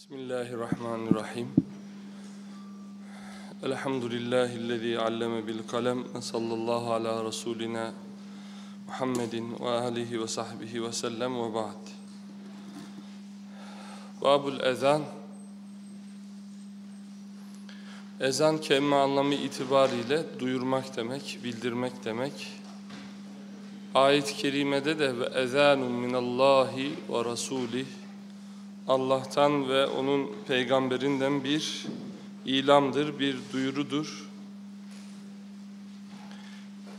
Bismillahirrahmanirrahim. Elhamdülillahi'llezî alleme bil kalem ve sallallahu ala Resulina Muhammedin ve alihi ve sahbihi ve sellem ve ba'd. Babul ezan Ezan kelime anlamı itibariyle duyurmak demek, bildirmek demek. Ayet-i kerimede de ve ezanun minallahi ve rasulih Allah'tan ve onun peygamberinden bir ilamdır, bir duyurudur.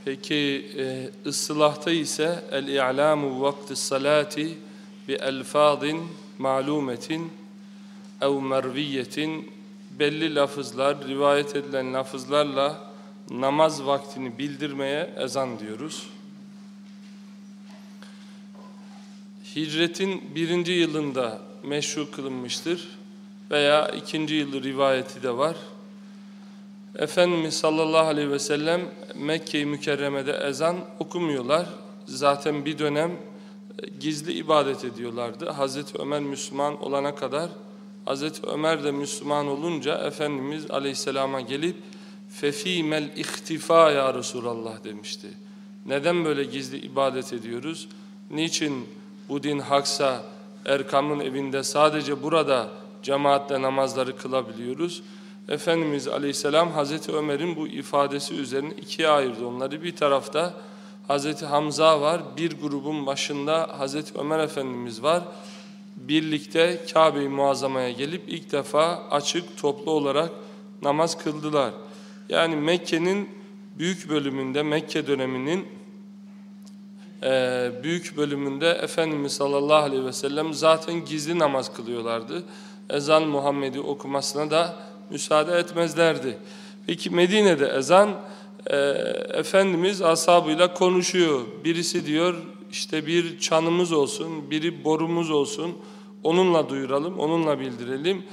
Peki e, ıslahta ise el-i'lamu vakti salati bi elfadin malumetin ev merviyetin belli lafızlar, rivayet edilen lafızlarla namaz vaktini bildirmeye ezan diyoruz. Hicretin birinci yılında meşru kılınmıştır veya ikinci yılı rivayeti de var. Efendimiz sallallahu aleyhi ve sellem Mekke-i Mükerreme'de ezan okumuyorlar. Zaten bir dönem e, gizli ibadet ediyorlardı. Hazreti Ömer Müslüman olana kadar Hazreti Ömer de Müslüman olunca Efendimiz aleyhisselama gelip fefimel ihtifa ya Resulallah demişti. Neden böyle gizli ibadet ediyoruz? Niçin bu din haksa Erkam'ın evinde sadece burada cemaatle namazları kılabiliyoruz. Efendimiz Aleyhisselam Hazreti Ömer'in bu ifadesi üzerine ikiye ayırdı onları. Bir tarafta Hazreti Hamza var, bir grubun başında Hazreti Ömer Efendimiz var. Birlikte Kabe-i Muazzama'ya gelip ilk defa açık toplu olarak namaz kıldılar. Yani Mekke'nin büyük bölümünde, Mekke döneminin e, büyük bölümünde Efendimiz sallallahu aleyhi ve sellem zaten gizli namaz kılıyorlardı. Ezan Muhammed'i okumasına da müsaade etmezlerdi. Peki Medine'de ezan e, Efendimiz ashabıyla konuşuyor. Birisi diyor işte bir çanımız olsun, biri borumuz olsun. Onunla duyuralım, onunla bildirelim.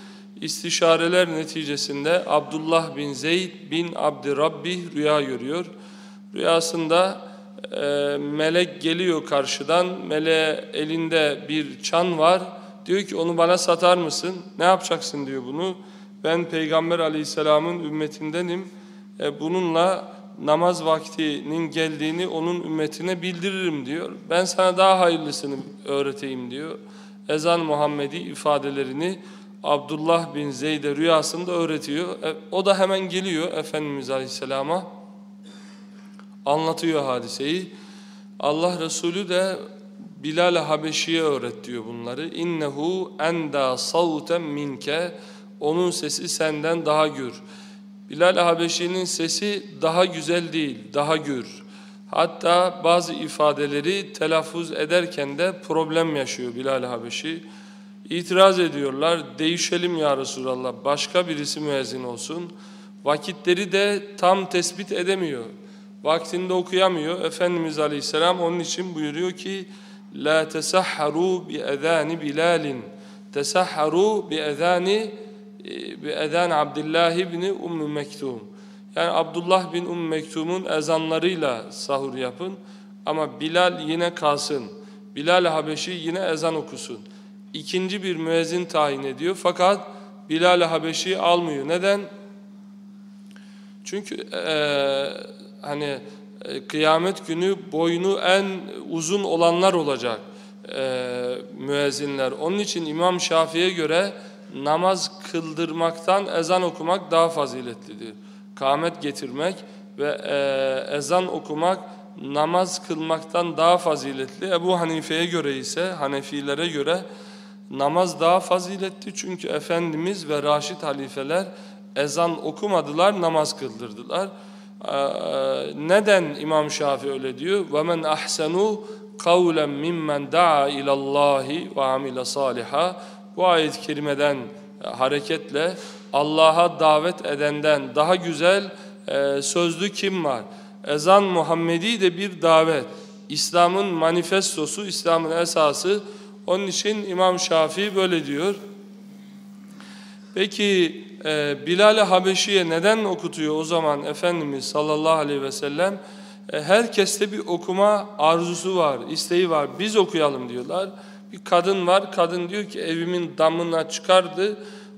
İstişareler neticesinde Abdullah bin Zeyd bin Abdirabbi rüya görüyor. Rüyasında e, melek geliyor karşıdan. Mele elinde bir çan var. Diyor ki onu bana satar mısın? Ne yapacaksın diyor bunu. Ben Peygamber aleyhisselamın ümmetindenim. E, bununla namaz vaktinin geldiğini onun ümmetine bildiririm diyor. Ben sana daha hayırlısını öğreteyim diyor. Ezan Muhammedi ifadelerini Abdullah bin Zeyd'e rüyasında öğretiyor. E, o da hemen geliyor Efendimiz Aleyhisselam'a anlatıyor hadiseyi. Allah Resulü de Bilal Habeşi'ye öğret diyor bunları. İnnehu enda savuten minke onun sesi senden daha gür. Bilal Habeşi'nin sesi daha güzel değil, daha gür. Hatta bazı ifadeleri telaffuz ederken de problem yaşıyor Bilal Habeşi. İtiraz ediyorlar, değişelim ya Resulallah, başka birisi müezzin olsun. Vakitleri de tam tespit edemiyor vaktinde okuyamıyor. Efendimiz Aleyhisselam onun için buyuruyor ki La tesahharu bi ezani Bilalin tesahharu bi ezani bi ezan Abdullah ibn Umm Mektum. Yani Abdullah bin Umm Mektum'un ezanlarıyla sahur yapın ama Bilal yine kalsın. Bilal Habeşi yine ezan okusun. İkinci bir müezzin tayin ediyor fakat Bilal Habeşi almıyor. Neden? Çünkü eee hani e, kıyamet günü boynu en uzun olanlar olacak e, müezzinler. Onun için İmam Şafii'ye göre namaz kıldırmaktan ezan okumak daha faziletlidir. Kâmet getirmek ve e, ezan okumak namaz kılmaktan daha faziletli. Ebu Hanife'ye göre ise Hanefilere göre namaz daha faziletli çünkü Efendimiz ve Raşid halifeler ezan okumadılar, namaz kıldırdılar. Ee, neden İmam Şafii öyle diyor? Ve men ahsenu kavlen mimmen daa ilallahi ve amile saliha. Bu ayet-i kerimeden e, hareketle Allah'a davet edenden daha güzel e, sözlü kim var? Ezan Muhammedi de bir davet. İslam'ın manifestosu, İslam'ın esası. Onun için İmam Şafii böyle diyor. Peki e, Bilal-i Habeşi'ye neden okutuyor o zaman Efendimiz sallallahu aleyhi ve sellem? E, herkeste bir okuma arzusu var, isteği var. Biz okuyalım diyorlar. Bir kadın var, kadın diyor ki evimin damına çıkardı,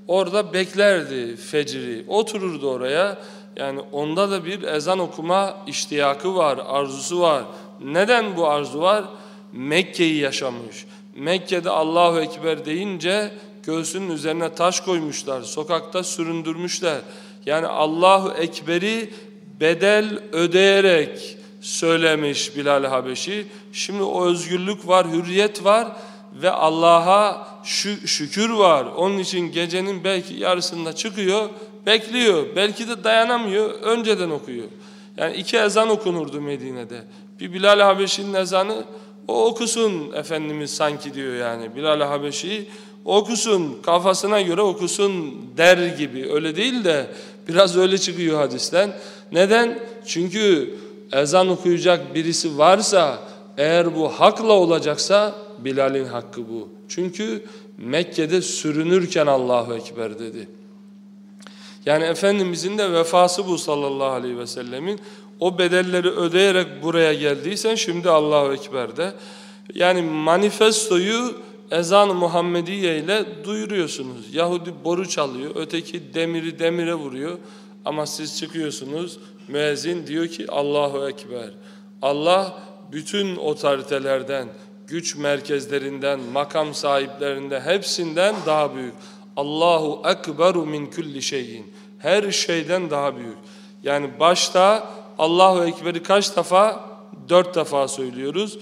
orada beklerdi fecri, otururdu oraya. Yani onda da bir ezan okuma iştiyakı var, arzusu var. Neden bu arzu var? Mekke'yi yaşamış. Mekke'de Allahu Ekber deyince göğsünün üzerine taş koymuşlar, sokakta süründürmüşler. Yani Allahu Ekber'i bedel ödeyerek söylemiş Bilal Habeşi. Şimdi o özgürlük var, hürriyet var ve Allah'a şükür var. Onun için gecenin belki yarısında çıkıyor, bekliyor. Belki de dayanamıyor, önceden okuyor. Yani iki ezan okunurdu Medine'de. Bir Bilal Habeşi'nin ezanı, o okusun Efendimiz sanki diyor yani. Bilal Habeşi okusun, kafasına göre okusun der gibi. Öyle değil de biraz öyle çıkıyor hadisten. Neden? Çünkü ezan okuyacak birisi varsa, eğer bu hakla olacaksa Bilal'in hakkı bu. Çünkü Mekke'de sürünürken Allahu Ekber dedi. Yani Efendimizin de vefası bu sallallahu aleyhi ve sellemin. O bedelleri ödeyerek buraya geldiysen şimdi Allahu Ekber'de. Yani manifestoyu ezan-ı Muhammediye ile duyuruyorsunuz. Yahudi boru çalıyor, öteki demiri demire vuruyor. Ama siz çıkıyorsunuz, müezzin diyor ki Allahu Ekber. Allah bütün otoritelerden, güç merkezlerinden, makam sahiplerinden hepsinden daha büyük. Allahu ekberu min kulli şeyin. Her şeyden daha büyük. Yani başta Allahu Ekber'i kaç defa? Dört defa söylüyoruz.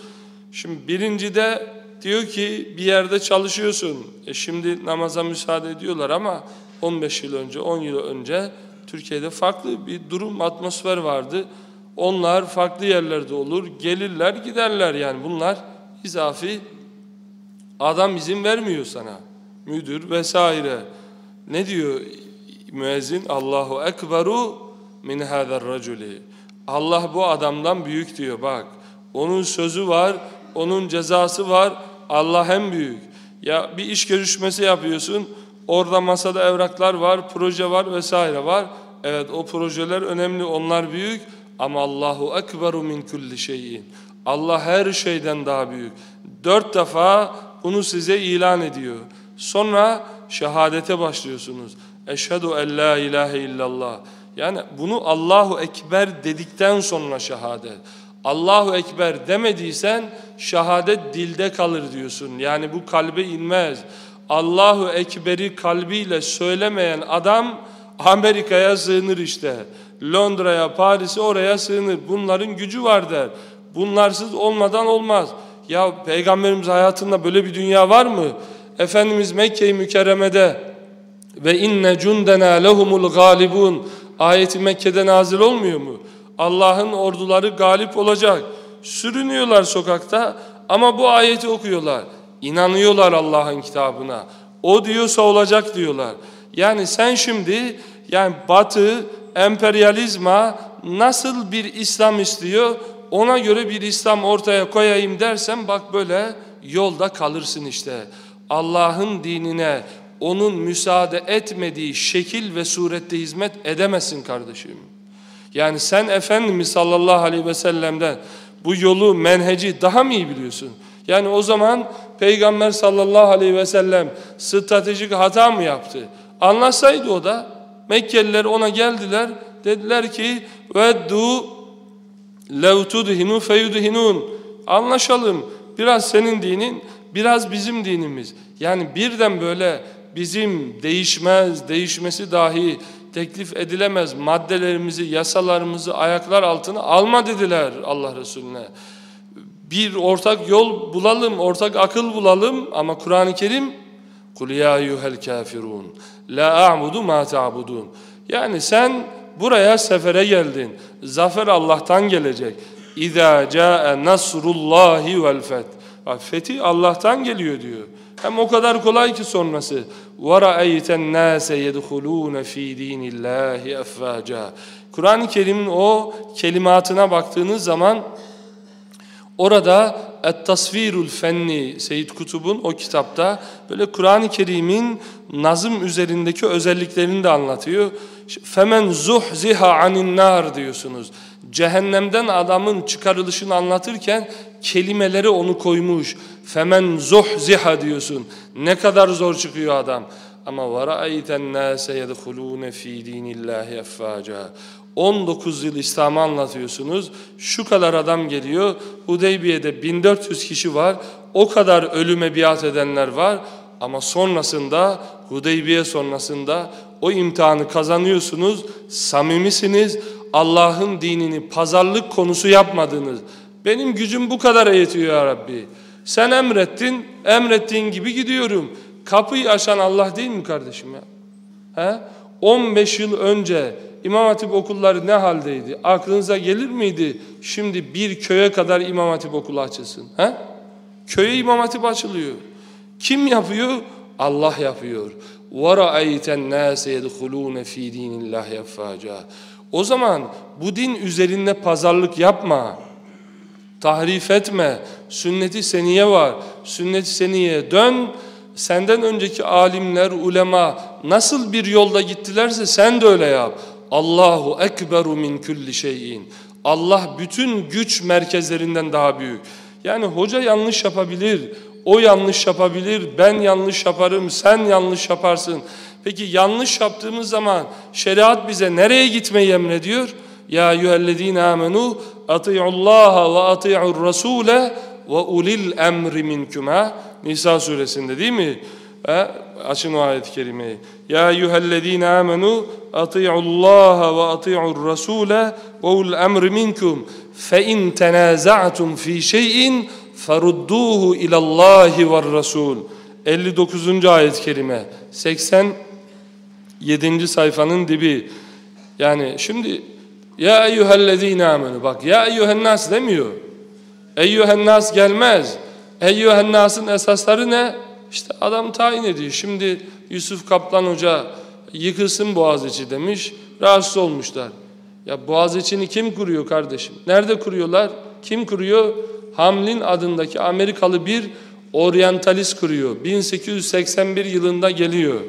Şimdi birinci de diyor ki bir yerde çalışıyorsun. E şimdi namaza müsaade ediyorlar ama 15 yıl önce, 10 yıl önce Türkiye'de farklı bir durum, atmosfer vardı. Onlar farklı yerlerde olur, gelirler, giderler yani bunlar izafi adam izin vermiyor sana. Müdür vesaire. Ne diyor müezzin? Allahu ekberu min hâzer raculi. Allah bu adamdan büyük diyor bak. Onun sözü var, onun cezası var. Allah hem büyük. Ya bir iş görüşmesi yapıyorsun. Orada masada evraklar var, proje var vesaire var. Evet o projeler önemli, onlar büyük. Ama Allahu ekberu min kulli şeyin. Allah her şeyden daha büyük. Dört defa bunu size ilan ediyor. Sonra şehadete başlıyorsunuz. Eşhedü en la ilahe illallah. Yani bunu Allahu Ekber dedikten sonra şehadet. Allahu Ekber demediysen şehadet dilde kalır diyorsun. Yani bu kalbe inmez. Allahu Ekber'i kalbiyle söylemeyen adam Amerika'ya sığınır işte. Londra'ya, Paris'e oraya sığınır. Bunların gücü var der. Bunlarsız olmadan olmaz. Ya Peygamberimiz hayatında böyle bir dünya var mı? Efendimiz Mekke-i Mükerreme'de ve inne cundena lehumul galibun ayeti Mekke'de nazil olmuyor mu? Allah'ın orduları galip olacak. Sürünüyorlar sokakta ama bu ayeti okuyorlar. İnanıyorlar Allah'ın kitabına. O diyorsa olacak diyorlar. Yani sen şimdi yani Batı emperyalizma nasıl bir İslam istiyor ona göre bir İslam ortaya koyayım dersen bak böyle yolda kalırsın işte. Allah'ın dinine onun müsaade etmediği şekil ve surette hizmet edemezsin kardeşim. Yani sen Efendimiz sallallahu aleyhi ve sellem'den bu yolu, menheci daha mı iyi biliyorsun? Yani o zaman Peygamber sallallahu aleyhi ve sellem stratejik hata mı yaptı? Anlasaydı o da Mekkeliler ona geldiler. Dediler ki veddu lev tudhinu feyudhinun. Anlaşalım. Biraz senin dinin, biraz bizim dinimiz. Yani birden böyle bizim değişmez, değişmesi dahi teklif edilemez maddelerimizi, yasalarımızı ayaklar altına alma dediler Allah Resulüne. Bir ortak yol bulalım, ortak akıl bulalım ama Kur'an-ı Kerim Kul ya eyyuhel kafirun la a'budu ma ta'budun. Yani sen buraya sefere geldin. Zafer Allah'tan gelecek. İza caa nasrullahi vel feth. Fethi Allah'tan geliyor diyor. Hem o kadar kolay ki sonrası. وَرَأَيْتَ النَّاسَ يَدْخُلُونَ ف۪ي د۪ينِ اللّٰهِ اَفْوَاجًا Kur'an-ı Kerim'in o kelimatına baktığınız zaman orada Et-Tasvirul Fenni Seyyid Kutub'un o kitapta böyle Kur'an-ı Kerim'in nazım üzerindeki özelliklerini de anlatıyor. Femen zuhziha anin nar diyorsunuz. Cehennemden adamın çıkarılışını anlatırken kelimeleri onu koymuş. Femen zuhziha diyorsun. Ne kadar zor çıkıyor adam. Ama varaayten nase yedhulune fi dinillahi effaca. 19 yıl İslam'ı anlatıyorsunuz. Şu kadar adam geliyor. Hudeybiye'de 1400 kişi var. O kadar ölüme biat edenler var. Ama sonrasında Hudeybiye sonrasında o imtihanı kazanıyorsunuz. Samimisiniz. Allah'ın dinini pazarlık konusu yapmadınız. Benim gücüm bu kadar yetiyor ya Rabbi. Sen emrettin, emrettiğin gibi gidiyorum. Kapıyı açan Allah değil mi kardeşim ya? He? 15 yıl önce İmam Hatip okulları ne haldeydi? Aklınıza gelir miydi? Şimdi bir köye kadar İmam Hatip okulu açılsın. He? Köye İmam Hatip açılıyor. Kim yapıyor? Allah yapıyor. وَرَأَيْتَ النَّاسَ يَدْخُلُونَ ف۪ي د۪ينِ اللّٰهِ يَفَّاجًا o zaman bu din üzerinde pazarlık yapma. Tahrif etme. Sünneti seniye var. Sünneti seniye dön. Senden önceki alimler, ulema nasıl bir yolda gittilerse sen de öyle yap. Allahu ekberu min kulli şeyin. Allah bütün güç merkezlerinden daha büyük. Yani hoca yanlış yapabilir, o yanlış yapabilir, ben yanlış yaparım, sen yanlış yaparsın. Peki yanlış yaptığımız zaman şeriat bize nereye gitmeyi emrediyor? Ya eyyühellezine amenu ati'ullaha ve ati'ur rasule ve ulil emri minkum. Ha? Nisa suresinde değil mi? Ha? Açın o ayet-i kerimeyi. Ya eyyühellezine amenu ati'ullaha ve ati'ur rasule ve ulil emri minkum. Fe in tenaza'tum fi şeyin ferudduhu ilallahi ve rasul. 59. ayet-i kerime. 87. sayfanın dibi. Yani şimdi ya eyyühellezine amenu bak ya eyyühennas demiyor. Eyyühennas gelmez. Eyyühennas'ın esasları ne? İşte adam tayin ediyor. Şimdi Yusuf Kaplan Hoca yıkılsın Boğaziçi demiş. Rahatsız olmuşlar. Ya Boğaziçi'ni kim kuruyor kardeşim? Nerede kuruyorlar? Kim kuruyor? Hamlin adındaki Amerikalı bir oryantalist kuruyor. 1881 yılında geliyor.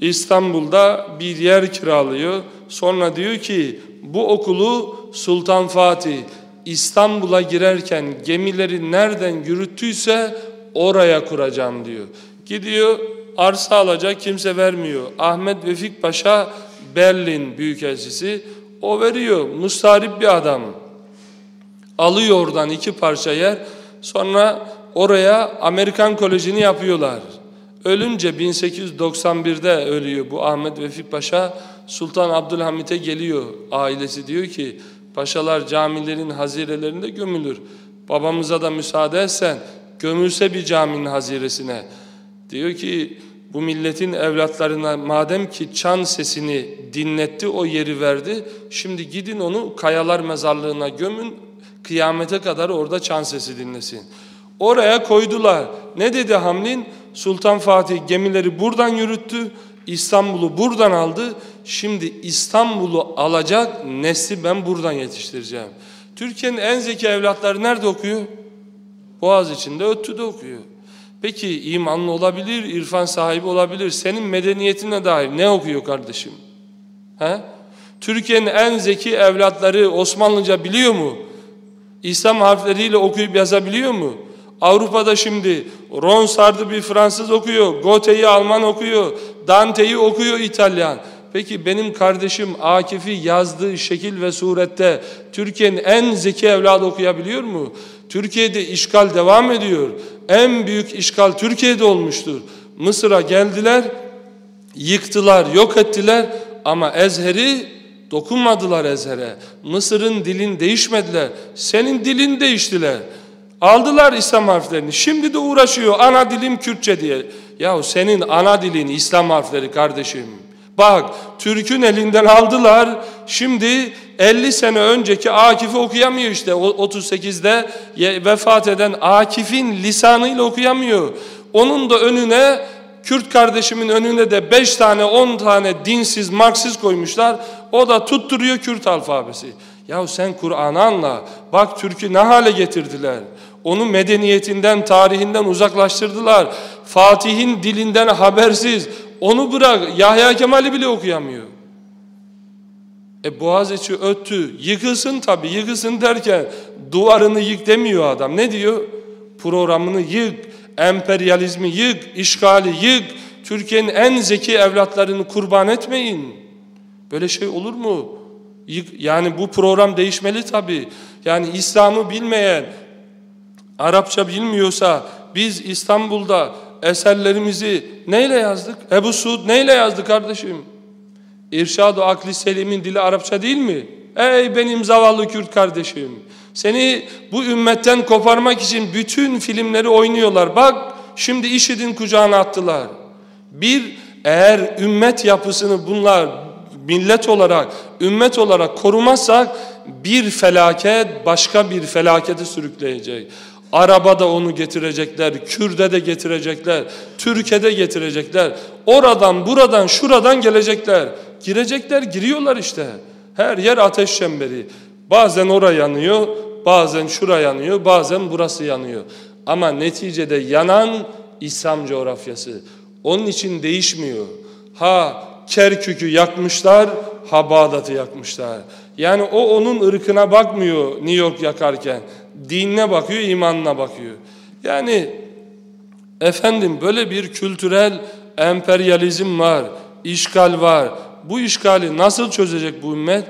İstanbul'da bir yer kiralıyor. Sonra diyor ki bu okulu Sultan Fatih İstanbul'a girerken gemileri nereden yürüttüyse oraya kuracağım diyor. Gidiyor arsa alacak kimse vermiyor. Ahmet Vefik Paşa Berlin Büyükelçisi o veriyor. Mustarip bir adam. Alıyor oradan iki parça yer. Sonra oraya Amerikan Koleji'ni yapıyorlar. Ölünce 1891'de ölüyor bu Ahmet Vefik Paşa. Sultan Abdülhamit'e geliyor ailesi diyor ki paşalar camilerin hazirelerinde gömülür. Babamıza da müsaade etsen gömülse bir caminin haziresine. Diyor ki bu milletin evlatlarına madem ki çan sesini dinletti o yeri verdi. Şimdi gidin onu kayalar mezarlığına gömün kıyamete kadar orada çan sesi dinlesin. Oraya koydular. Ne dedi Hamlin? Sultan Fatih gemileri buradan yürüttü. İstanbul'u buradan aldı. Şimdi İstanbul'u alacak nesli ben buradan yetiştireceğim. Türkiye'nin en zeki evlatları nerede okuyor? Boğaz içinde, Öttü'de okuyor. Peki imanlı olabilir, irfan sahibi olabilir. Senin medeniyetine dair ne okuyor kardeşim? He? Türkiye'nin en zeki evlatları Osmanlıca biliyor mu? İslam harfleriyle okuyup yazabiliyor mu? Avrupa'da şimdi Ronsard'ı bir Fransız okuyor, Goethe'yi Alman okuyor, Dante'yi okuyor İtalyan. Peki benim kardeşim Akif'i yazdığı şekil ve surette Türkiye'nin en zeki evladı okuyabiliyor mu? Türkiye'de işgal devam ediyor. En büyük işgal Türkiye'de olmuştur. Mısır'a geldiler, yıktılar, yok ettiler ama Ezher'i dokunmadılar Ezher'e. Mısır'ın dilin değişmediler. Senin dilin değiştiler. Aldılar İslam harflerini. Şimdi de uğraşıyor ana dilim Kürtçe diye. Yahu senin ana dilin İslam harfleri kardeşim. Bak Türk'ün elinden aldılar. Şimdi 50 sene önceki Akif'i okuyamıyor işte 38'de vefat eden Akif'in lisanıyla okuyamıyor. Onun da önüne Kürt kardeşimin önüne de 5 tane 10 tane dinsiz Marksiz koymuşlar. O da tutturuyor Kürt alfabesi. Yahu sen Kur'an'ı anla. Bak Türk'ü ne hale getirdiler. Onu medeniyetinden, tarihinden uzaklaştırdılar. Fatih'in dilinden habersiz. Onu bırak. Yahya Kemal'i bile okuyamıyor. E Boğaziçi öttü. Yıkılsın tabii. Yıkılsın derken duvarını yık demiyor adam. Ne diyor? Programını yık, emperyalizmi yık, işgali yık. Türkiye'nin en zeki evlatlarını kurban etmeyin. Böyle şey olur mu? Yani bu program değişmeli tabii. Yani İslam'ı bilmeyen, Arapça bilmiyorsa biz İstanbul'da eserlerimizi neyle yazdık? Ebu Suud neyle yazdı kardeşim? İrşad-ı Akli Selim'in dili Arapça değil mi? Ey benim zavallı Kürt kardeşim. Seni bu ümmetten koparmak için bütün filmleri oynuyorlar. Bak şimdi IŞİD'in kucağına attılar. Bir eğer ümmet yapısını bunlar millet olarak, ümmet olarak korumazsak bir felaket başka bir felaketi sürükleyecek. Arabada onu getirecekler, Kürde de getirecekler, Türkiye'de getirecekler. Oradan, buradan, şuradan gelecekler. Girecekler, giriyorlar işte. Her yer ateş çemberi. Bazen oraya yanıyor, bazen şura yanıyor, bazen burası yanıyor. Ama neticede yanan İslam coğrafyası. Onun için değişmiyor. Ha Kerkük'ü yakmışlar, ha Bağdat'ı yakmışlar. Yani o onun ırkına bakmıyor New York yakarken. Dinine bakıyor, imanına bakıyor. Yani efendim böyle bir kültürel emperyalizm var, işgal var. Bu işgali nasıl çözecek bu ümmet?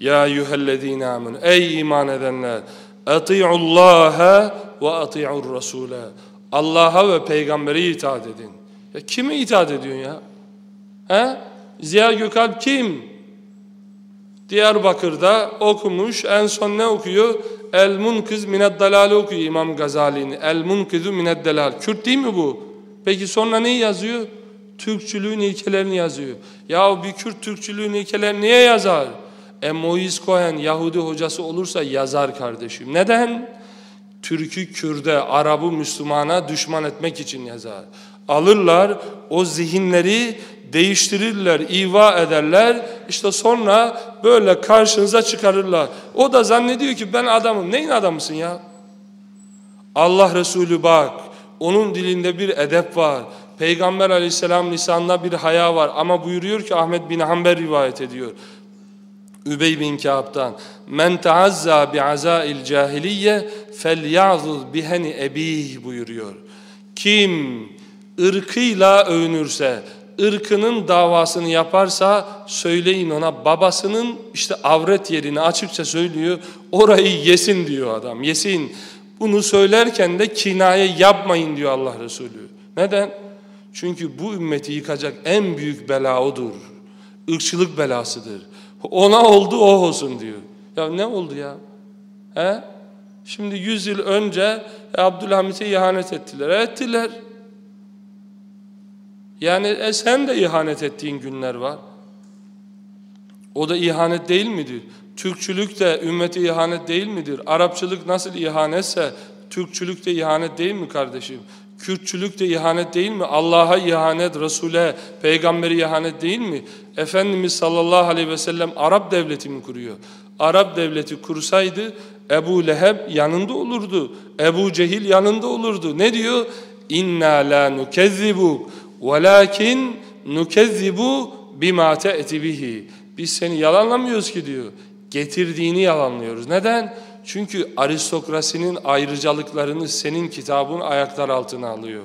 Ya eyyühellezine amin. Ey iman edenler. Ati'ullaha ve ati'ur rasule. Allah'a ve peygambere itaat edin. Ya kime itaat ediyorsun ya? He? Ziya Gökalp kim? Diyarbakır'da okumuş. En son ne okuyor? El Munkiz mined dalal okuyor İmam Gazali'ni. El Munkizu mined dalal. Kürt değil mi bu? Peki sonra neyi yazıyor? Türkçülüğün ilkelerini yazıyor. Ya bir Kürt Türkçülüğün ilkelerini niye yazar? E Moiz Cohen Yahudi hocası olursa yazar kardeşim. Neden? Türk'ü Kürt'e, Arap'ı Müslümana düşman etmek için yazar. Alırlar o zihinleri değiştirirler, iva ederler. İşte sonra böyle karşınıza çıkarırlar. O da zannediyor ki ben adamım. Neyin adamısın ya? Allah Resulü bak. Onun dilinde bir edep var. Peygamber aleyhisselam lisanında bir haya var. Ama buyuruyor ki Ahmet bin Hanbel rivayet ediyor. Übey bin Kâb'dan men taazza bi azail cahiliye felyazuz biheni ebih buyuruyor. Kim ırkıyla övünürse, ırkının davasını yaparsa söyleyin ona babasının işte avret yerini açıkça söylüyor. Orayı yesin diyor adam. Yesin. Bunu söylerken de kinaye yapmayın diyor Allah Resulü. Neden? Çünkü bu ümmeti yıkacak en büyük bela odur. Irkçılık belasıdır. Ona oldu o olsun diyor. Ya ne oldu ya? He? Şimdi yüz yıl önce Abdülhamit'e ihanet ettiler. Ettiler. Yani e, sen de ihanet ettiğin günler var. O da ihanet değil midir? Türkçülük de ümmete ihanet değil midir? Arapçılık nasıl ihanetse Türkçülük de ihanet değil mi kardeşim? Kürtçülük de ihanet değil mi? Allah'a ihanet, Resul'e, peygambere ihanet değil mi? Efendimiz sallallahu aleyhi ve sellem Arap devleti mi kuruyor? Arap devleti kursaydı Ebu Leheb yanında olurdu. Ebu Cehil yanında olurdu. Ne diyor? İnna la nukezzibuk velakin nukezzibu bima te'ti bihi. Biz seni yalanlamıyoruz ki diyor. Getirdiğini yalanlıyoruz. Neden? Çünkü aristokrasinin ayrıcalıklarını senin kitabın ayaklar altına alıyor.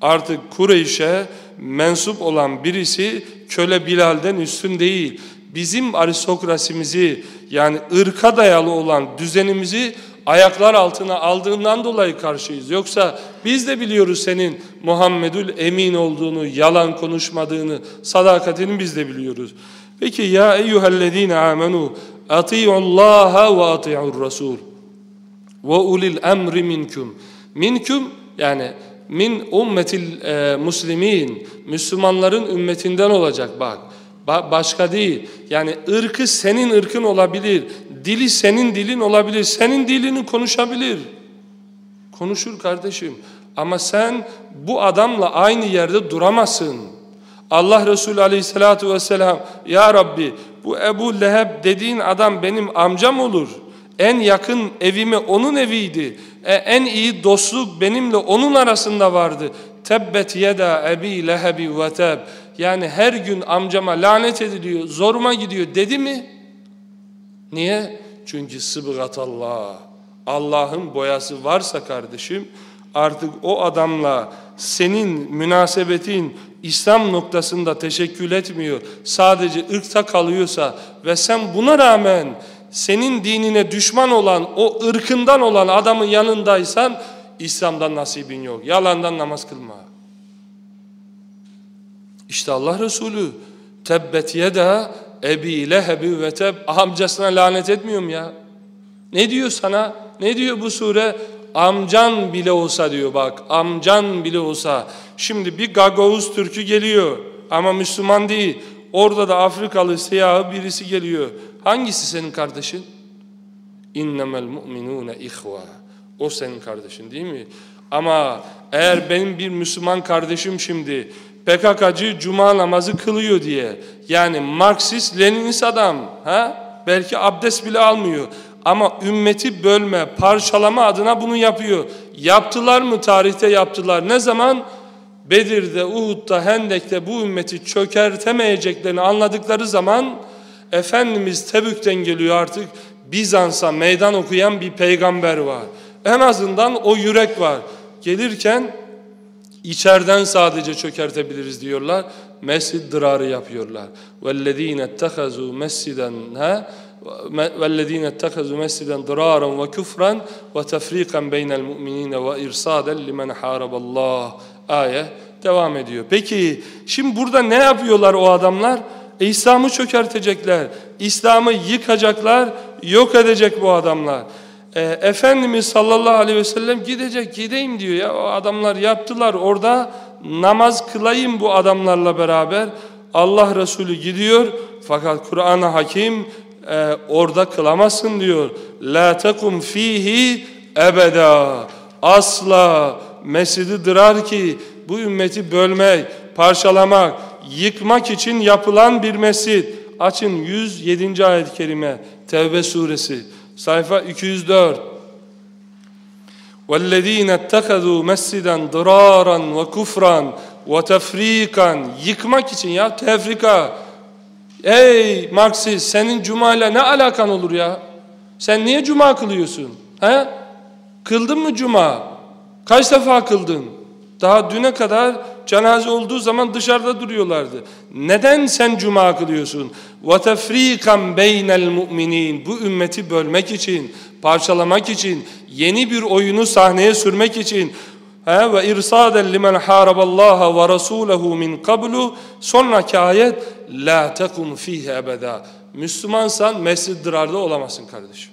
Artık Kureyş'e mensup olan birisi köle Bilal'den üstün değil. Bizim aristokrasimizi yani ırka dayalı olan düzenimizi ayaklar altına aldığından dolayı karşıyız. Yoksa biz de biliyoruz senin Muhammedül Emin olduğunu, yalan konuşmadığını, sadakatini biz de biliyoruz. Peki ya eyyühellezine amenu ati'ullaha ve ati'ur rasul ve ulil emri minkum. Minkum yani min ummetil e, muslimin Müslümanların ümmetinden olacak bak. Ba başka değil. Yani ırkı senin ırkın olabilir. Dili senin dilin olabilir. Senin dilini konuşabilir. Konuşur kardeşim. Ama sen bu adamla aynı yerde duramazsın. Allah Resulü aleyhissalatu vesselam Ya Rabbi bu Ebu Leheb dediğin adam benim amcam olur. En yakın evime onun eviydi. E, en iyi dostluk benimle onun arasında vardı. Tebbet yeda ebi lehebi ve teb. Yani her gün amcama lanet ediliyor, zoruma gidiyor dedi mi? Niye? Çünkü sıbgat Allah. Allah'ın boyası varsa kardeşim artık o adamla senin münasebetin İslam noktasında teşekkül etmiyor. Sadece ırkta kalıyorsa ve sen buna rağmen senin dinine düşman olan o ırkından olan adamın yanındaysan İslam'dan nasibin yok. Yalandan namaz kılma. İşte Allah Resulü tebbet yeda ebi lehebi ve teb amcasına lanet etmiyorum ya. Ne diyor sana? Ne diyor bu sure? Amcan bile olsa diyor bak. Amcan bile olsa. Şimdi bir Gagavuz Türk'ü geliyor ama Müslüman değil. Orada da Afrikalı siyahı birisi geliyor. Hangisi senin kardeşin? İnnemel mu'minune ihva. O senin kardeşin değil mi? Ama eğer benim bir Müslüman kardeşim şimdi PKK'cı cuma namazı kılıyor diye yani Marksist Leninist adam ha? belki abdest bile almıyor ama ümmeti bölme, parçalama adına bunu yapıyor. Yaptılar mı tarihte yaptılar. Ne zaman? Bedir'de, Uhud'da, Hendek'te bu ümmeti çökertemeyeceklerini anladıkları zaman Efendimiz Tebük'ten geliyor artık Bizans'a meydan okuyan bir peygamber var. En azından o yürek var. Gelirken içeriden sadece çökertebiliriz diyorlar. Mescid dırarı yapıyorlar. وَالَّذ۪ينَ اتَّخَذُوا مَسْجِدًا وَالَّذ۪ينَ اتَّخَذُوا مَسْجِدًا ضِرَارًا وَكُفْرًا وَتَفْرِيقًا بَيْنَ الْمُؤْمِنِينَ وَاِرْصَادًا لِمَنْ حَارَبَ اللّٰهِ Ayet devam ediyor. Peki şimdi burada ne yapıyorlar o adamlar? E, İslam'ı çökertecekler. İslam'ı yıkacaklar, yok edecek bu adamlar. E, Efendimiz sallallahu aleyhi ve sellem gidecek, gideyim diyor ya. O adamlar yaptılar orada namaz kılayım bu adamlarla beraber. Allah Resulü gidiyor fakat Kur'an-ı Hakim e, orada kılamazsın diyor. La tekum fihi ebeda. Asla mescidi dırar ki bu ümmeti bölmek, parçalamak, yıkmak için yapılan bir mescid. Açın 107. ayet-i kerime Tevbe suresi sayfa 204. وَالَّذ۪ينَ اتَّخَذُوا مَسْجِدًا ضِرَارًا وَكُفْرًا وَتَفْر۪يكًا Yıkmak için ya tefrika. Ey Marksist senin cuma ile ne alakan olur ya? Sen niye cuma kılıyorsun? He? Kıldın mı cuma? Kaç defa kıldın? Daha düne kadar cenaze olduğu zaman dışarıda duruyorlardı. Neden sen cuma kılıyorsun? وَتَفْر۪يكًا بَيْنَ الْمُؤْمِنِينَ Bu ümmeti bölmek için, parçalamak için, yeni bir oyunu sahneye sürmek için ve irsaden limen haraballaha ve rasulehu min qablu sonraki ayet la tekum fihi ebeda Müslümansan mescid dırarda olamazsın kardeşim.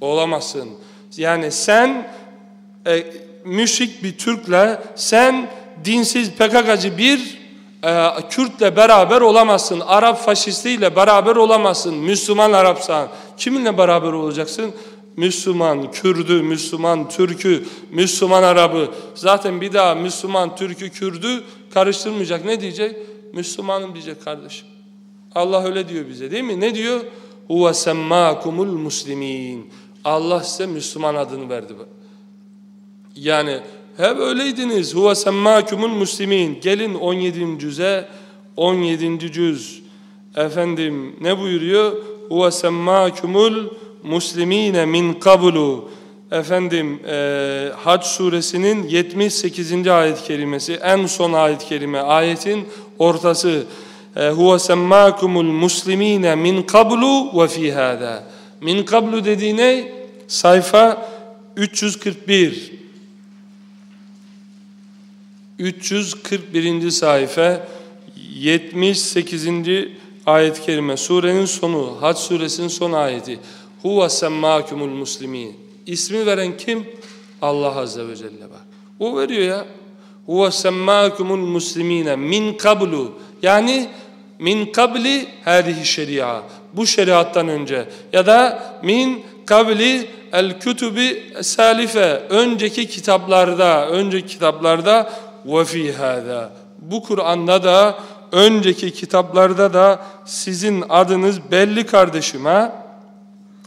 Olamazsın. Yani sen e, müşrik bir Türk'le sen dinsiz PKK'cı bir e, Kürt'le beraber olamazsın. Arap faşistiyle beraber olamazsın. Müslüman Arapsan. Kiminle beraber olacaksın? Müslüman, Kürdü, Müslüman, Türkü, Müslüman Arabı. Zaten bir daha Müslüman, Türkü, Kürdü karıştırmayacak. Ne diyecek? Müslümanım diyecek kardeşim. Allah öyle diyor bize değil mi? Ne diyor? Huve semmâkumul muslimin. Allah size Müslüman adını verdi. Yani hep öyleydiniz. Huve semmâkumul muslimin. Gelin 17. cüze 17. cüz. Efendim ne buyuruyor? Huve semmâkumul muslimine min kabulu efendim e, Hac suresinin 78. ayet kelimesi en son ayet kelime ayetin ortası e, huve semmakumul muslimine min kablu ve fi hada min kablu dediği ne sayfa 341 341. sayfa 78. ayet kelime surenin sonu Hac suresinin son ayeti Huve semmâkumul muslimin. İsmi veren kim? Allah Azze ve Celle bak. O veriyor ya. Huve semmâkumul muslimine min kablu. Yani min kabli hadihi şeria. Bu şeriattan önce. Ya da min kabli el kütübi salife. Önceki kitaplarda, önceki kitaplarda ve fi. Bu Kur'an'da da önceki kitaplarda da sizin adınız belli kardeşim ha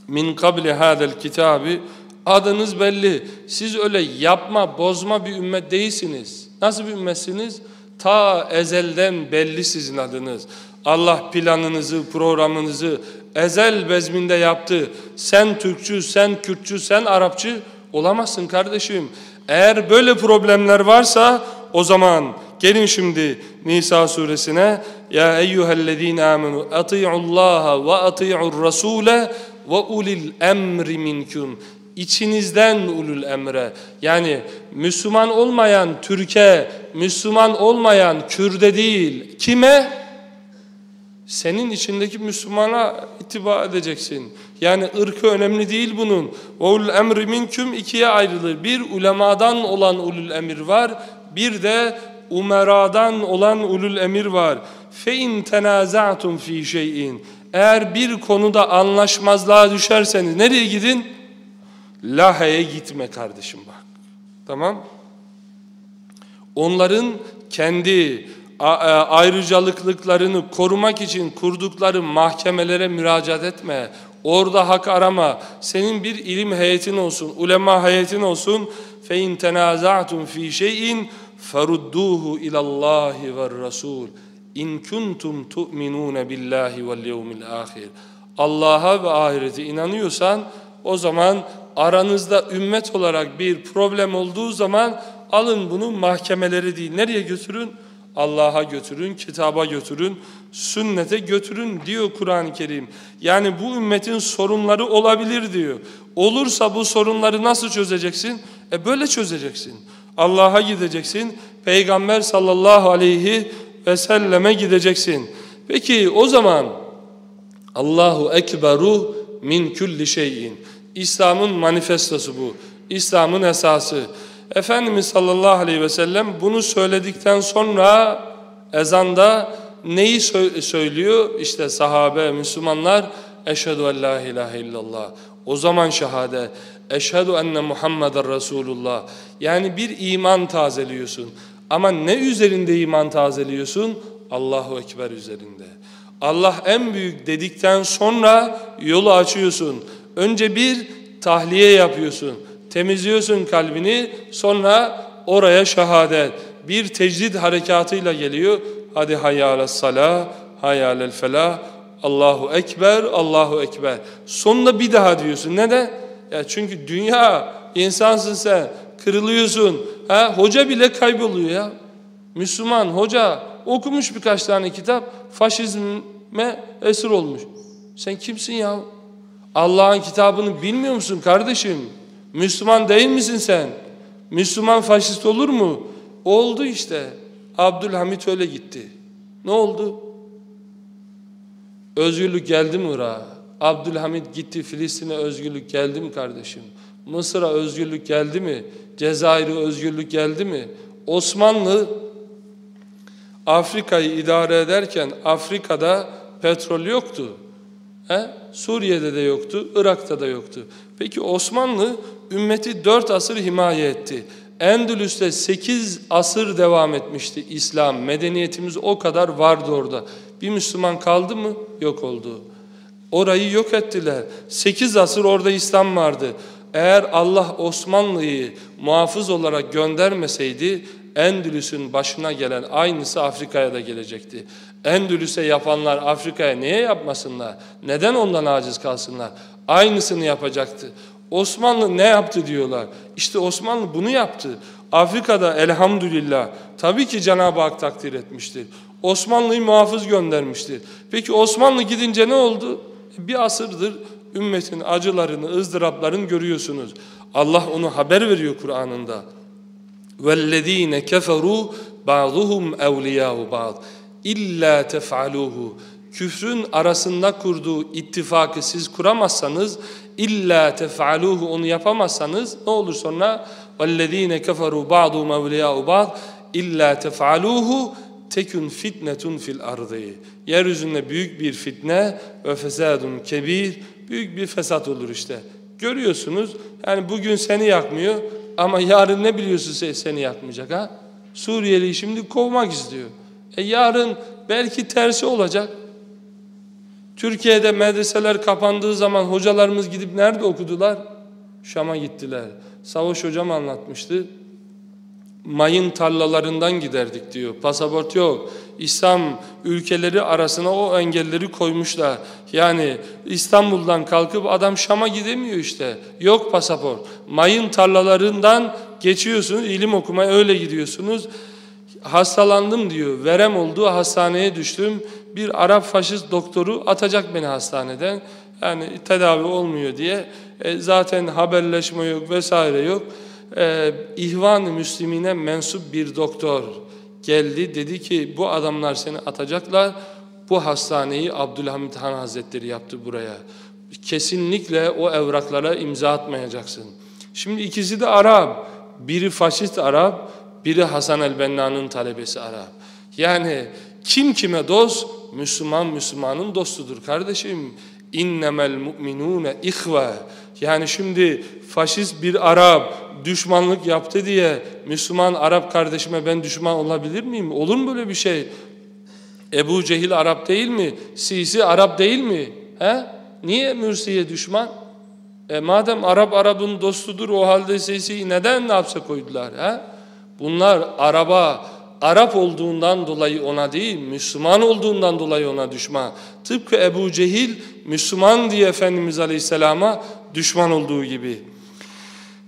min kabli hadel kitabı adınız belli. Siz öyle yapma, bozma bir ümmet değilsiniz. Nasıl bir ümmetsiniz? Ta ezelden belli sizin adınız. Allah planınızı, programınızı ezel bezminde yaptı. Sen Türkçü, sen Kürtçü, sen Arapçı olamazsın kardeşim. Eğer böyle problemler varsa o zaman gelin şimdi Nisa suresine ya eyyühellezine amenu ati'ullaha ve ati'ur rasule ve ulil emri minkum içinizden ulul emre yani Müslüman olmayan Türkiye, Müslüman olmayan Kürde değil kime? Senin içindeki Müslümana itibar edeceksin. Yani ırkı önemli değil bunun. Ulul emri minküm ikiye ayrılır. Bir ulemadan olan ulul emir var. Bir de umeradan olan ulul emir var. Fe in fi şey'in. Eğer bir konuda anlaşmazlığa düşerseniz nereye gidin? Laha'ya gitme kardeşim bak. Tamam? Onların kendi ayrıcalıklıklarını korumak için kurdukları mahkemelere müracaat etme. Orada hak arama. Senin bir ilim heyetin olsun, ulema heyetin olsun. Tenaza'tum fi şey'in ferudduhu ilallahi ve rasul. İn kuntum tu'minun billahi vel yevmil ahir. Allah'a ve ahirete inanıyorsan o zaman aranızda ümmet olarak bir problem olduğu zaman alın bunu mahkemeleri değil. Nereye götürün? Allah'a götürün, kitaba götürün, sünnete götürün diyor Kur'an-ı Kerim. Yani bu ümmetin sorunları olabilir diyor. Olursa bu sorunları nasıl çözeceksin? E böyle çözeceksin. Allah'a gideceksin. Peygamber sallallahu aleyhi ve selleme gideceksin. Peki o zaman Allahu ekberu min kulli şeyin. İslam'ın manifestosu bu. İslam'ın esası. Efendimiz sallallahu aleyhi ve sellem bunu söyledikten sonra ezanda neyi söylüyor? İşte sahabe, Müslümanlar eşhedü en la ilahe illallah. O zaman şehadet. Eşhedü enne Muhammeden Resulullah. Yani bir iman tazeliyorsun. Ama ne üzerinde iman tazeliyorsun? Allahu Ekber üzerinde. Allah en büyük dedikten sonra yolu açıyorsun. Önce bir tahliye yapıyorsun. Temizliyorsun kalbini sonra oraya şehadet. Bir tecrid harekatıyla geliyor. Hadi hayyâle salâ, hayyâlel felah, Allahu Ekber, Allahu Ekber. Sonunda bir daha diyorsun. Neden? Ya çünkü dünya, insansın sen, kırılıyorsun. Ha, hoca bile kayboluyor ya. Müslüman hoca okumuş birkaç tane kitap, faşizme esir olmuş. Sen kimsin ya? Allah'ın kitabını bilmiyor musun kardeşim? Müslüman değil misin sen? Müslüman faşist olur mu? Oldu işte. Abdülhamit öyle gitti. Ne oldu? Özgürlük geldi mi Irak'a? Abdülhamit gitti Filistin'e özgürlük geldi mi kardeşim? Mısır'a özgürlük geldi mi? Cezayir'e özgürlük geldi mi? Osmanlı Afrika'yı idare ederken Afrika'da petrol yoktu. He? Suriye'de de yoktu, Irak'ta da yoktu. Peki Osmanlı ümmeti dört asır himaye etti. Endülüs'te sekiz asır devam etmişti İslam. Medeniyetimiz o kadar vardı orada. Bir Müslüman kaldı mı? Yok oldu. Orayı yok ettiler. Sekiz asır orada İslam vardı. Eğer Allah Osmanlı'yı muhafız olarak göndermeseydi Endülüs'ün başına gelen aynısı Afrika'ya da gelecekti. Endülüs'e yapanlar Afrika'ya niye yapmasınlar? Neden ondan aciz kalsınlar? Aynısını yapacaktı. Osmanlı ne yaptı diyorlar. İşte Osmanlı bunu yaptı. Afrika'da elhamdülillah tabii ki Cenab-ı Hak takdir etmiştir. Osmanlı'yı muhafız göndermiştir. Peki Osmanlı gidince ne oldu? Bir asırdır ümmetin acılarını, ızdıraplarını görüyorsunuz. Allah onu haber veriyor Kur'an'ında. وَالَّذ۪ينَ كَفَرُوا بَعْضُهُمْ اَوْلِيَاهُ بَعْضٍ İlla tef'aluhu küfrün arasında kurduğu ittifakı siz kuramazsanız illa tef'aluhu onu yapamazsanız ne olur sonra vellezine keferu ba'du mevliya'u ba'd illa tef'aluhu tekun fitnetun fil ardı yeryüzünde büyük bir fitne ve fesadun kebir büyük bir fesat olur işte görüyorsunuz yani bugün seni yakmıyor ama yarın ne biliyorsun seni yakmayacak ha Suriyeli şimdi kovmak istiyor e yarın belki tersi olacak. Türkiye'de medreseler kapandığı zaman hocalarımız gidip nerede okudular? Şam'a gittiler. Savaş hocam anlatmıştı. Mayın tarlalarından giderdik diyor. Pasaport yok. İslam ülkeleri arasına o engelleri koymuşlar. Yani İstanbul'dan kalkıp adam Şam'a gidemiyor işte. Yok pasaport. Mayın tarlalarından geçiyorsunuz, ilim okumaya öyle gidiyorsunuz. Hastalandım diyor. Verem olduğu hastaneye düştüm. Bir Arap faşist doktoru atacak beni hastaneden. Yani tedavi olmuyor diye. E, zaten haberleşme yok vesaire yok. E, İhvan-ı Müslimine mensup bir doktor geldi. Dedi ki bu adamlar seni atacaklar. Bu hastaneyi Abdülhamit Han Hazretleri yaptı buraya. Kesinlikle o evraklara imza atmayacaksın. Şimdi ikisi de Arap. Biri faşist Arap, biri Hasan el-Benna'nın talebesi Arap. Yani kim kime dost? Müslüman Müslümanın dostudur kardeşim. İnnemel mu'minune ihve. Yani şimdi faşist bir Arap düşmanlık yaptı diye Müslüman Arap kardeşime ben düşman olabilir miyim? Olur mu böyle bir şey? Ebu Cehil Arap değil mi? Sisi Arap değil mi? He? Niye Mürsi'ye düşman? E madem Arap Arap'ın dostudur o halde Sisi'yi neden ne yapsa koydular? He? Bunlar Arap'a Arap olduğundan dolayı ona değil, Müslüman olduğundan dolayı ona düşman. Tıpkı Ebu Cehil Müslüman diye Efendimiz Aleyhisselam'a düşman olduğu gibi.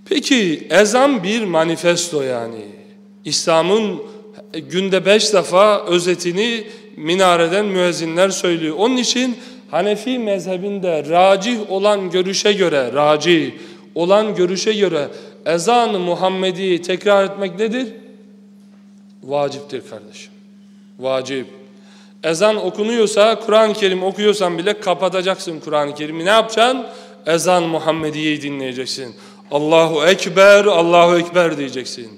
Peki ezan bir manifesto yani. İslam'ın günde beş defa özetini minareden müezzinler söylüyor. Onun için Hanefi mezhebinde racih olan görüşe göre, racih olan görüşe göre ezan-ı Muhammedi tekrar etmek nedir? Vaciptir kardeşim. Vacip. Ezan okunuyorsa, Kur'an-ı Kerim okuyorsan bile kapatacaksın Kur'an-ı Kerim'i. Ne yapacaksın? Ezan Muhammediye'yi dinleyeceksin. Allahu Ekber, Allahu Ekber diyeceksin.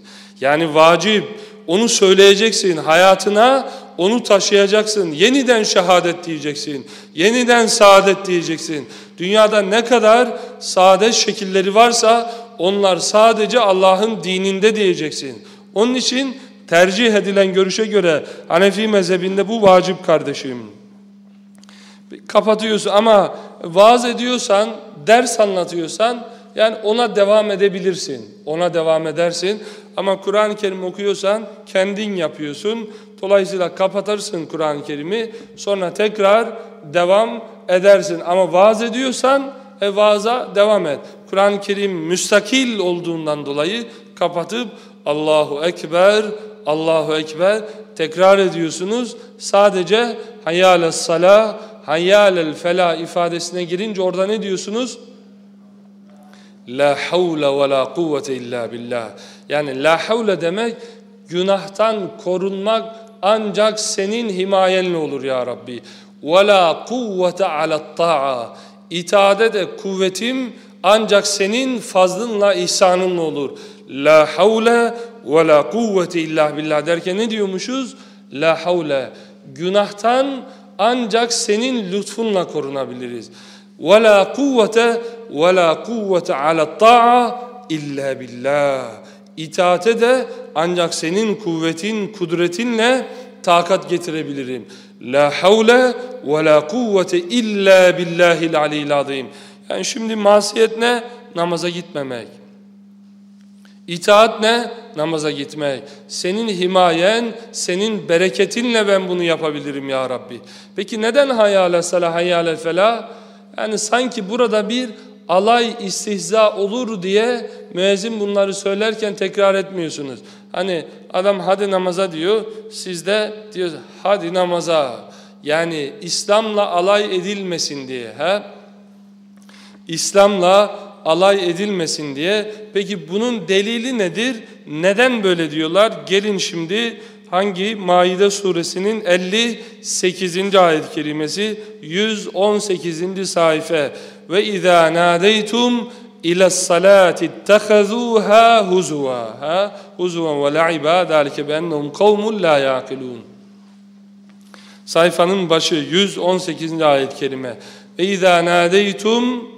Yani vacip. Onu söyleyeceksin. Hayatına onu taşıyacaksın. Yeniden şehadet diyeceksin. Yeniden saadet diyeceksin. Dünyada ne kadar saadet şekilleri varsa onlar sadece Allah'ın dininde diyeceksin. Onun için tercih edilen görüşe göre Hanefi mezhebinde bu vacip kardeşim. Kapatıyorsun ama vaaz ediyorsan, ders anlatıyorsan yani ona devam edebilirsin. Ona devam edersin. Ama Kur'an-ı Kerim okuyorsan kendin yapıyorsun. Dolayısıyla kapatırsın Kur'an-ı Kerim'i. Sonra tekrar devam edersin. Ama vaaz ediyorsan e, vaaza devam et. Kur'an-ı Kerim müstakil olduğundan dolayı kapatıp Allahu Ekber, Allahu Ekber tekrar ediyorsunuz. Sadece hayyâle salâ, hayyâlel felâ ifadesine girince orada ne diyorsunuz? La havle ve la kuvvete illa billah. Yani la havle demek günahtan korunmak ancak senin himayenle olur ya Rabbi. Ve la kuvvete ala ta'a. İtaade de kuvvetim ancak senin fazlınla, ihsanınla olur. La havle ve la kuvvete illa billah derken ne diyormuşuz? La havle. Günahtan ancak senin lütfunla korunabiliriz. Kuvvete ve la kuvvete ala ta'a illa billah. İtaate de ancak senin kuvvetin, kudretinle takat getirebilirim. La havle ve la kuvvete illa billahil aliyil azim. Yani şimdi masiyet ne? Namaza gitmemek. İtaat ne? Namaza gitmek. Senin himayen, senin bereketinle ben bunu yapabilirim ya Rabbi. Peki neden hayale salah, hayale felah? Yani sanki burada bir alay istihza olur diye müezzin bunları söylerken tekrar etmiyorsunuz. Hani adam hadi namaza diyor, siz de diyor hadi namaza. Yani İslam'la alay edilmesin diye. He? İslam'la alay edilmesin diye. Peki bunun delili nedir? Neden böyle diyorlar? Gelin şimdi hangi Maide suresinin 58. ayet-i kerimesi 118. sayfa ve izâ nâdeytum ila salati ittahazuha huzwa ha huzwan ve la'iba zalike beennehum kavmun la yaqilun Sayfanın başı 118. ayet-i kerime ve izâ nâdeytum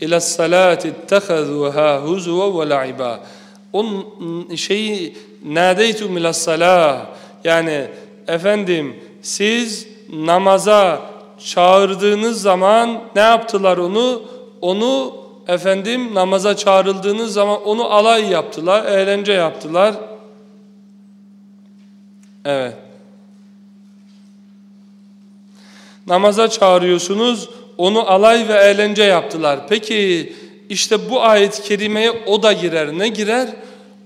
ila salati ittahazuha huzwa ve la'iba on şeyi nadeytum ila salah yani efendim siz namaza çağırdığınız zaman ne yaptılar onu? Onu efendim namaza çağrıldığınız zaman onu alay yaptılar, eğlence yaptılar. Evet. Namaza çağırıyorsunuz, onu alay ve eğlence yaptılar. Peki işte bu ayet-i kerimeye o da girer. Ne girer?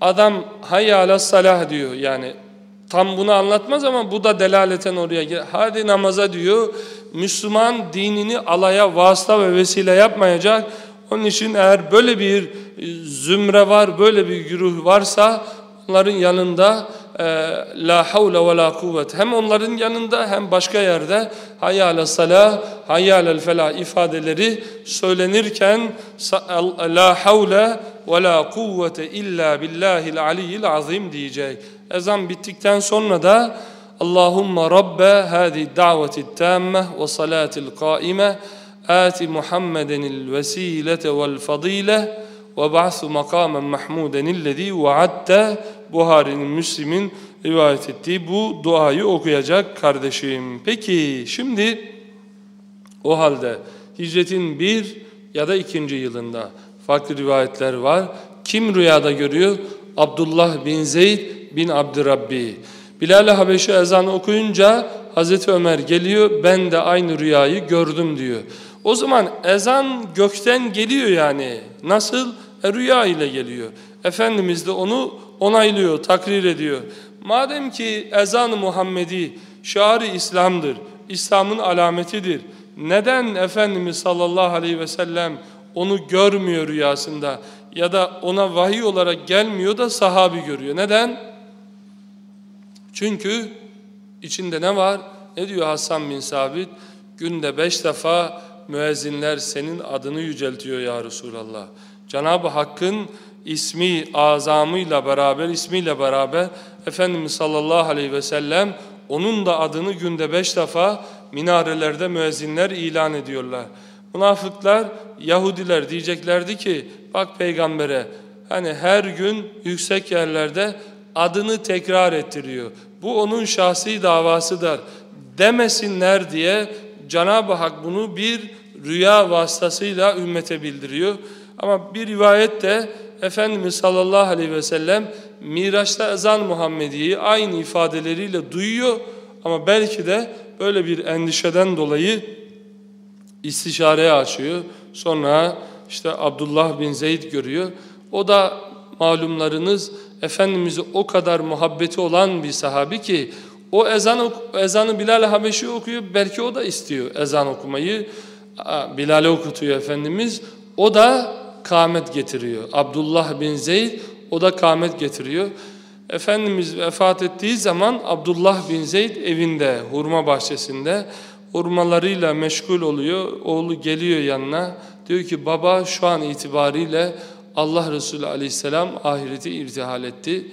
Adam hayya ala salah diyor yani. Tam bunu anlatmaz ama bu da delaleten oraya girer. Hadi namaza diyor. Müslüman dinini alaya vasıta ve vesile yapmayacak. Onun için eğer böyle bir zümre var, böyle bir güruh varsa onların yanında e, ee, la havle ve la kuvvet hem onların yanında hem başka yerde hayale salah, hayalel felah ifadeleri söylenirken la havle ve la kuvvete illa billahil aliyyil azim diyecek. Ezan bittikten sonra da Allahumma Rabbe hadi daveti tamme ve salatil kaime ati Muhammedenil vesilete vel fadile ve ba'su makamen mahmuden illezî vaadte Buhari'nin Müslim'in rivayet ettiği bu duayı okuyacak kardeşim. Peki şimdi o halde hicretin bir ya da ikinci yılında farklı rivayetler var. Kim rüyada görüyor? Abdullah bin Zeyd bin Abdurrabbi. Bilal-i Habeşi ezanı okuyunca Hazreti Ömer geliyor ben de aynı rüyayı gördüm diyor. O zaman ezan gökten geliyor yani. Nasıl? E, rüya ile geliyor. Efendimiz de onu onaylıyor, takrir ediyor. Madem ki ezan-ı Muhammedi şiarı İslam'dır, İslam'ın alametidir. Neden Efendimiz sallallahu aleyhi ve sellem onu görmüyor rüyasında ya da ona vahiy olarak gelmiyor da sahabi görüyor. Neden? Çünkü içinde ne var? Ne diyor Hasan bin Sabit? Günde beş defa müezzinler senin adını yüceltiyor ya Resulallah. Cenab-ı Hakk'ın ismi azamıyla beraber, ismiyle beraber Efendimiz sallallahu aleyhi ve sellem onun da adını günde beş defa minarelerde müezzinler ilan ediyorlar. Münafıklar, Yahudiler diyeceklerdi ki bak peygambere hani her gün yüksek yerlerde adını tekrar ettiriyor. Bu onun şahsi davasıdır demesinler diye Cenab-ı Hak bunu bir rüya vasıtasıyla ümmete bildiriyor. Ama bir rivayette Efendimiz sallallahu aleyhi ve sellem Miraç'ta ezan Muhammediye'yi aynı ifadeleriyle duyuyor ama belki de böyle bir endişeden dolayı istişareye açıyor. Sonra işte Abdullah bin Zeyd görüyor. O da malumlarınız Efendimiz'e o kadar muhabbeti olan bir sahabi ki o ezan ezanı Bilal Habeşi okuyor. Belki o da istiyor ezan okumayı. Bilal'e okutuyor Efendimiz. O da kâmet getiriyor. Abdullah bin Zeyd o da kâmet getiriyor. Efendimiz vefat ettiği zaman Abdullah bin Zeyd evinde, hurma bahçesinde hurmalarıyla meşgul oluyor. Oğlu geliyor yanına. Diyor ki baba şu an itibariyle Allah Resulü aleyhisselam ahireti irtihal etti.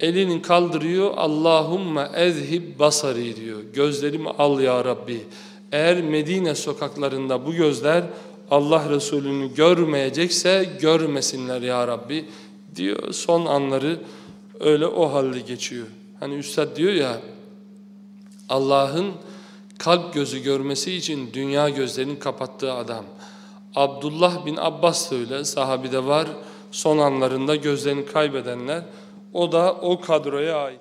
Elini kaldırıyor. Allahümme ezhib basari diyor. Gözlerimi al ya Rabbi. Eğer Medine sokaklarında bu gözler Allah Resulü'nü görmeyecekse görmesinler ya Rabbi diyor. Son anları öyle o halde geçiyor. Hani Üstad diyor ya Allah'ın kalp gözü görmesi için dünya gözlerini kapattığı adam. Abdullah bin Abbas da öyle sahabide var. Son anlarında gözlerini kaybedenler. O da o kadroya ait.